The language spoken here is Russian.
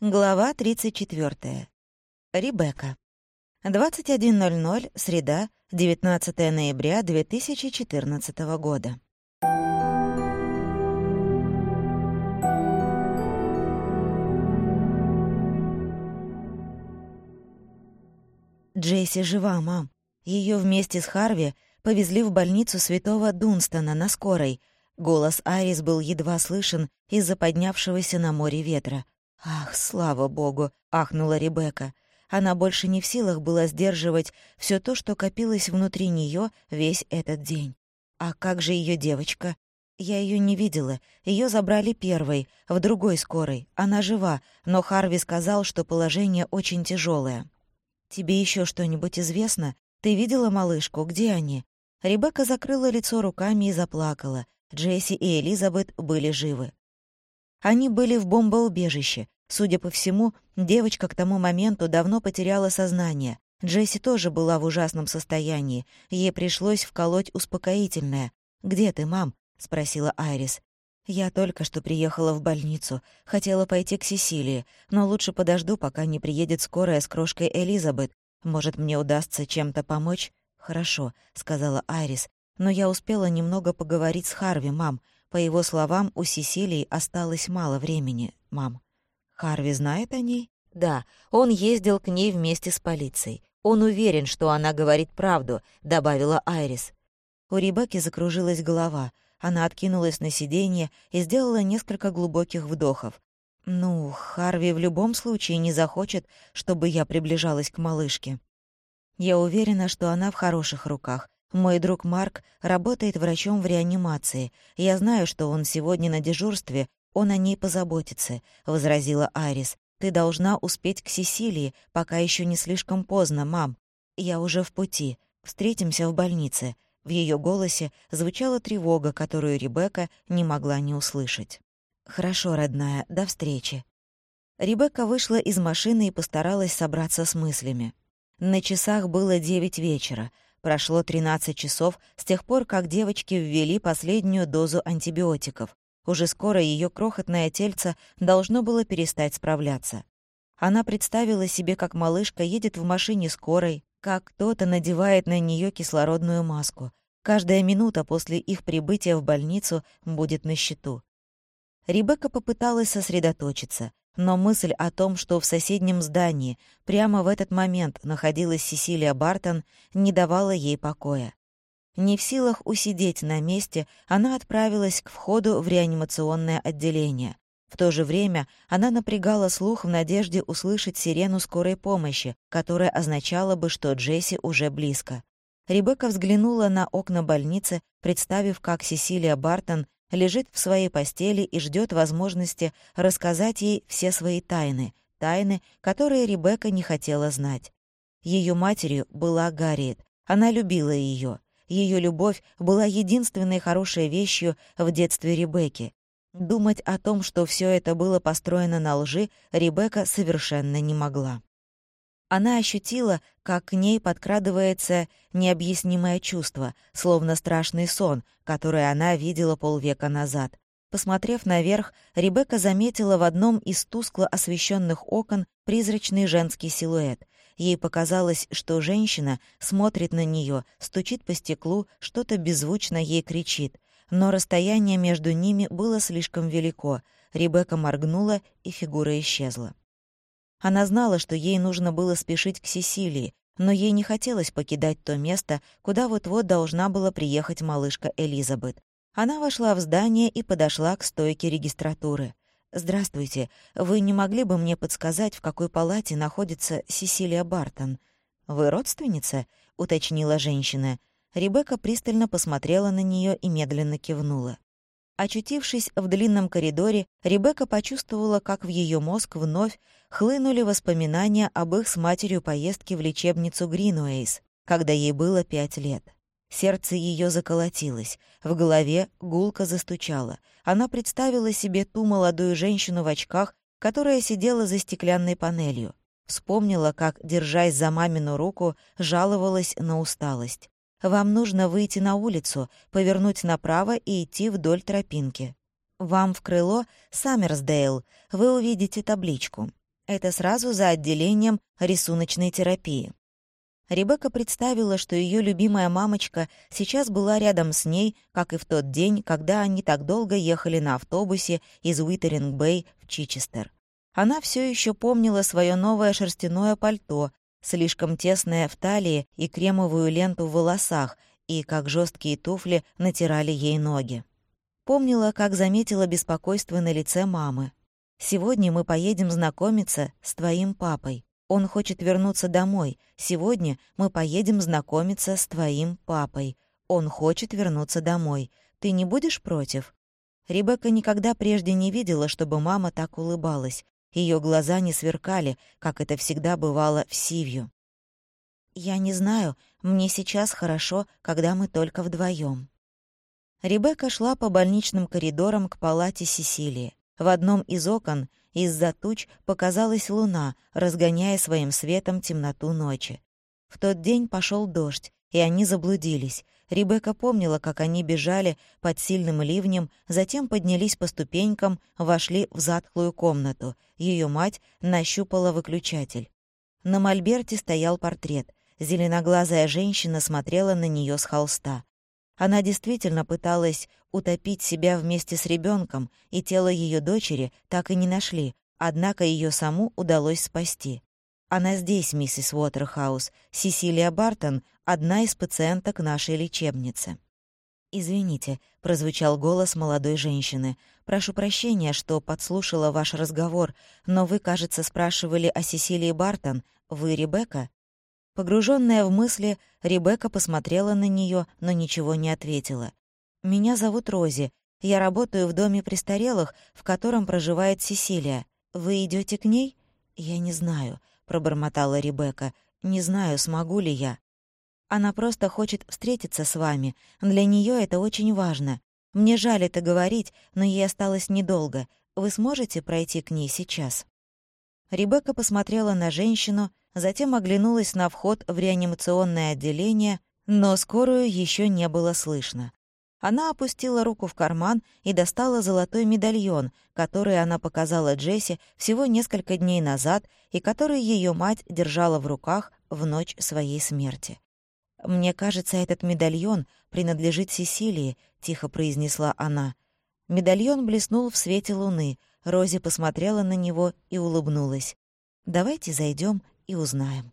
Глава 34. Ребекка. 21.00, среда, 19 ноября 2014 года. Джейси жива, мам. Ее вместе с Харви повезли в больницу святого Дунстона на скорой. Голос Айрис был едва слышен из-за поднявшегося на море ветра. «Ах, слава богу!» — ахнула Ребекка. Она больше не в силах была сдерживать все то, что копилось внутри нее весь этот день. А как же ее девочка? Я ее не видела. Ее забрали первой, в другой скорой. Она жива, но Харви сказал, что положение очень тяжелое. «Тебе еще что-нибудь известно? Ты видела малышку? Где они?» Ребекка закрыла лицо руками и заплакала. Джесси и Элизабет были живы. Они были в бомбоубежище. Судя по всему, девочка к тому моменту давно потеряла сознание. Джесси тоже была в ужасном состоянии. Ей пришлось вколоть успокоительное. «Где ты, мам?» — спросила Айрис. «Я только что приехала в больницу. Хотела пойти к Сесилии, но лучше подожду, пока не приедет скорая с крошкой Элизабет. Может, мне удастся чем-то помочь?» «Хорошо», — сказала Айрис. «Но я успела немного поговорить с Харви, мам. По его словам, у Сесилии осталось мало времени, мам. Харви знает о ней? Да, он ездил к ней вместе с полицией. Он уверен, что она говорит правду, добавила Айрис. У Ребекки закружилась голова. Она откинулась на сиденье и сделала несколько глубоких вдохов. «Ну, Харви в любом случае не захочет, чтобы я приближалась к малышке. Я уверена, что она в хороших руках, мой друг Марк работает врачом в реанимации. Я знаю, что он сегодня на дежурстве, он о ней позаботится», — возразила Арис. «Ты должна успеть к Сесилии, пока еще не слишком поздно, мам. Я уже в пути. Встретимся в больнице». В ее голосе звучала тревога, которую Ребекка не могла не услышать. «Хорошо, родная, до встречи». Ребекка вышла из машины и постаралась собраться с мыслями. На часах было девять вечера — Прошло 13 часов с тех пор, как девочке ввели последнюю дозу антибиотиков. Уже скоро ее крохотное тельце должно было перестать справляться. Она представила себе, как малышка едет в машине скорой, как кто-то надевает на нее кислородную маску. Каждая минута после их прибытия в больницу будет на счету. Ребекка попыталась сосредоточиться. Но мысль о том, что в соседнем здании прямо в этот момент находилась Сесилия Бартон, не давала ей покоя. Не в силах усидеть на месте, она отправилась к входу в реанимационное отделение. В то же время она напрягала слух в надежде услышать сирену скорой помощи, которая означала бы, что Джесси уже близко. Ребекка взглянула на окна больницы, представив, как Сесилия Бартон лежит в своей постели и ждет возможности рассказать ей все свои тайны, тайны, которые Ребекка не хотела знать. Ее матерью была Гарриет. Она любила ее. Ее любовь была единственной хорошей вещью в детстве Ребекки. Думать о том, что все это было построено на лжи, Ребекка совершенно не могла. Она ощутила, как к ней подкрадывается необъяснимое чувство, словно страшный сон, который она видела полвека назад. Посмотрев наверх, Ребекка заметила в одном из тускло освещенных окон призрачный женский силуэт. Ей показалось, что женщина смотрит на нее, стучит по стеклу, что-то беззвучно ей кричит. Но расстояние между ними было слишком велико. Ребекка моргнула, и фигура исчезла. Она знала, что ей нужно было спешить к Сесилии, но ей не хотелось покидать то место, куда вот-вот должна была приехать малышка Элизабет. Она вошла в здание и подошла к стойке регистратуры. «Здравствуйте. Вы не могли бы мне подсказать, в какой палате находится Сесилия Бартон?» «Вы родственница?» — уточнила женщина. Ребекка пристально посмотрела на нее и медленно кивнула. Очутившись в длинном коридоре, Ребекка почувствовала, как в ее мозг вновь хлынули воспоминания об их с матерью поездке в лечебницу Гринуэйс, когда ей было пять лет. Сердце ее заколотилось, в голове гулко застучало. Она представила себе ту молодую женщину в очках, которая сидела за стеклянной панелью. Вспомнила, как, держась за мамину руку, жаловалась на усталость. Вам нужно выйти на улицу, повернуть направо и идти вдоль тропинки. Вам в крыло Саммерсдейл. Вы увидите табличку. Это сразу за отделением рисуночной терапии. Ребекка представила, что ее любимая мамочка сейчас была рядом с ней, как и в тот день, когда они так долго ехали на автобусе из Уитеринг-Бэй в Чичестер. Она все еще помнила свое новое шерстяное пальто, слишком тесное в талии и кремовую ленту в волосах, и как жесткие туфли натирали ей ноги. Помнила, как заметила беспокойство на лице мамы. «Сегодня мы поедем знакомиться с твоим папой. Он хочет вернуться домой. Сегодня мы поедем знакомиться с твоим папой. Он хочет вернуться домой. Ты не будешь против?» Ребекка никогда прежде не видела, чтобы мама так улыбалась. Ее глаза не сверкали, как это всегда бывало в Сивью. «Я не знаю, мне сейчас хорошо, когда мы только вдвоем. Ребекка шла по больничным коридорам к палате Сесилии. В одном из окон из-за туч показалась луна, разгоняя своим светом темноту ночи. В тот день пошел дождь, и они заблудились. Ребекка помнила, как они бежали под сильным ливнем, затем поднялись по ступенькам, вошли в затхлую комнату. Ее мать нащупала выключатель. На мольберте стоял портрет. Зеленоглазая женщина смотрела на нее с холста. Она действительно пыталась утопить себя вместе с ребенком, и тело ее дочери так и не нашли, однако ее саму удалось спасти. Она здесь, миссис Уотерхаус. Сесилия Бартон — одна из пациенток нашей лечебницы. «Извините», — прозвучал голос молодой женщины. «Прошу прощения, что подслушала ваш разговор, но вы, кажется, спрашивали о Сесилии Бартон. Вы Ребекка?» Погруженная в мысли, Ребекка посмотрела на нее, но ничего не ответила. «Меня зовут Рози. Я работаю в доме престарелых, в котором проживает Сесилия. Вы идете к ней?» «Я не знаю», — пробормотала Ребекка. «Не знаю, смогу ли я». «Она просто хочет встретиться с вами. Для нее это очень важно. Мне жаль это говорить, но ей осталось недолго. Вы сможете пройти к ней сейчас?» Ребекка посмотрела на женщину, затем оглянулась на вход в реанимационное отделение, но скорую еще не было слышно. Она опустила руку в карман и достала золотой медальон, который она показала Джесси всего несколько дней назад и который ее мать держала в руках в ночь своей смерти. «Мне кажется, этот медальон принадлежит Сесилии», — тихо произнесла она. Медальон блеснул в свете луны. Рози посмотрела на него и улыбнулась. «Давайте зайдем и узнаем.